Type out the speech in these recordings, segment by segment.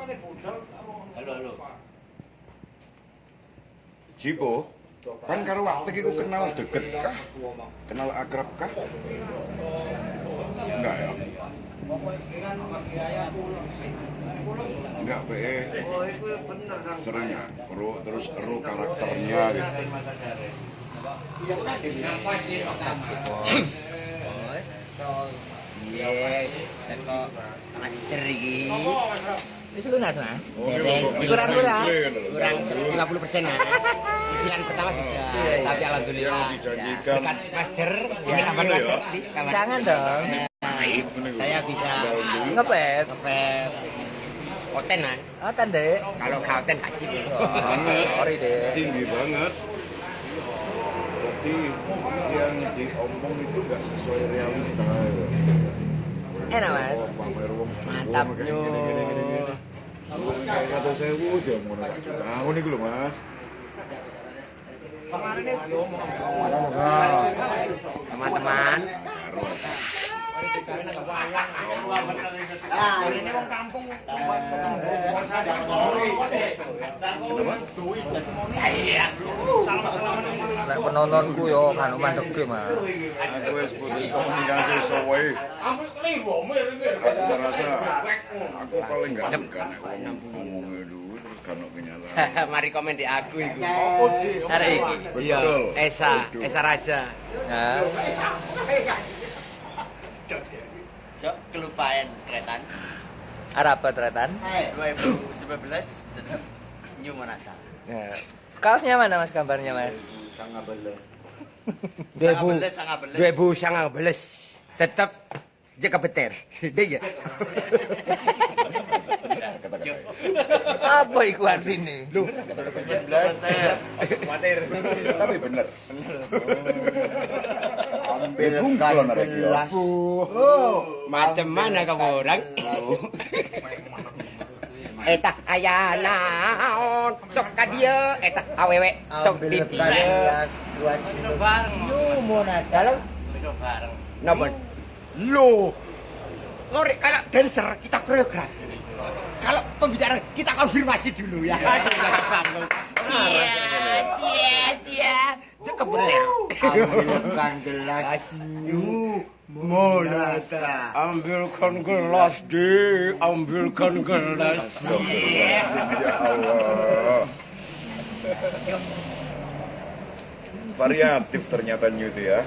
Halo, halo. Jipo, kan karo waktu iku kenal deket kah? Kenal akrab kah? Enggak ya? Enggak, be. Oh, itu kan. Sering ya, ero terus ero karakternya gitu. Bos. Iya, teko iki. Wis lunas, Mas. Dereng. Kurang-kurang. Kurang 50% Mas. Cicilan pertama sudah, tapi alhamdulillah. Dekat Iya, kapan iya Mas ya. Cer? Di- kapan? Jangan dong. Nah, saya bisa Ngepet. ngepet Oten, Mas. Oh, tandek. Kalau gak oten kasih. Banget. Sorry deh. Tinggi banget. Berarti yang diomong itu nggak sesuai realita. ya. Enak, Mas. Oh, Mantap, kayak kata saya wujud tahun ini belum mas teman-teman ini orang kampung Lek penontonku yo kan mandek mas. Aku wis komunikasi sowe. Aku keliru, aku paling gak suka nek wong ngomong itu terus kan mari komen di aku iku. Arek iki. Betul. Esa. Esa Raja. Nah, Cok, kelupaan tretan. apa tretan? 2019 tetap New Monata. Nah. Kaosnya mana Mas gambarnya, Mas? Sangat beles. Debu. Sangat beles, sangat beles. 2019 tetap jaga. Dia. Cok, Apa iku artine? Lu, Tapi bener. Ambil bunglon ada kios. Oh, macam mana kamu orang? Eta aya naon sok ka dieu eta awewe sok di dieu. minum bareng. Dalam Minum bareng. nomor lo Lore kalau dancer kita koreografi. Kalau pembicaraan kita konfirmasi dulu ya. Iya, iya, iya. Cek bener. Ambilkan gelas new monata. Ambilkan gelas di, ambilkan gelas. Ya Allah. Variatif ternyata new itu ya.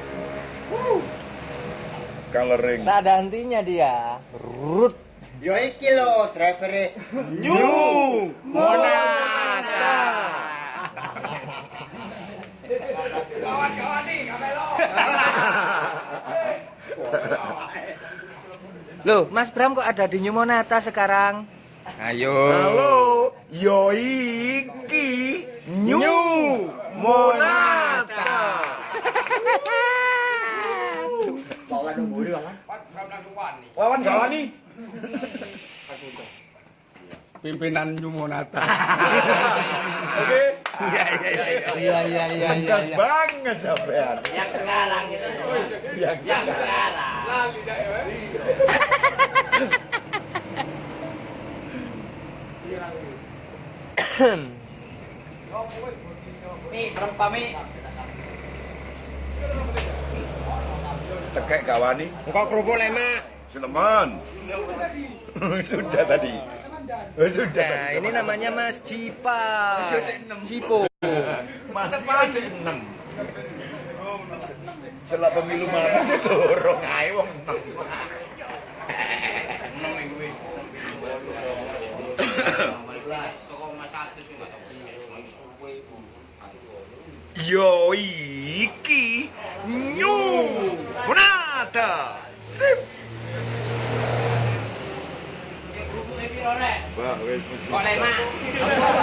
Coloring. tak ada hentinya dia. Rut. Yo iki lho driver New Monata. Loh, Mas Bram kok ada di New Monata sekarang? Ayo. Halo, yo iki new Monata. Wawan wawan. Wawan Gawani. pimpinan Nyumonata. Oke. Iya iya iya. Iya iya iya iya. Gas banget sampean. Yang sekarang itu. Yang sekarang. Mi, berapa mi? Tekek Gawani. Engkau kerupuk lemak. Sileman. Sudah tadi. Oh, Sudah. Nah, tadi. ini namanya Mas Cipa. Cipo. Masih masih enam. Setelah pemilu mana sih dorong ae wong enam. Yo iki Monata. Sip. Bah, wis wis. Kok lemak?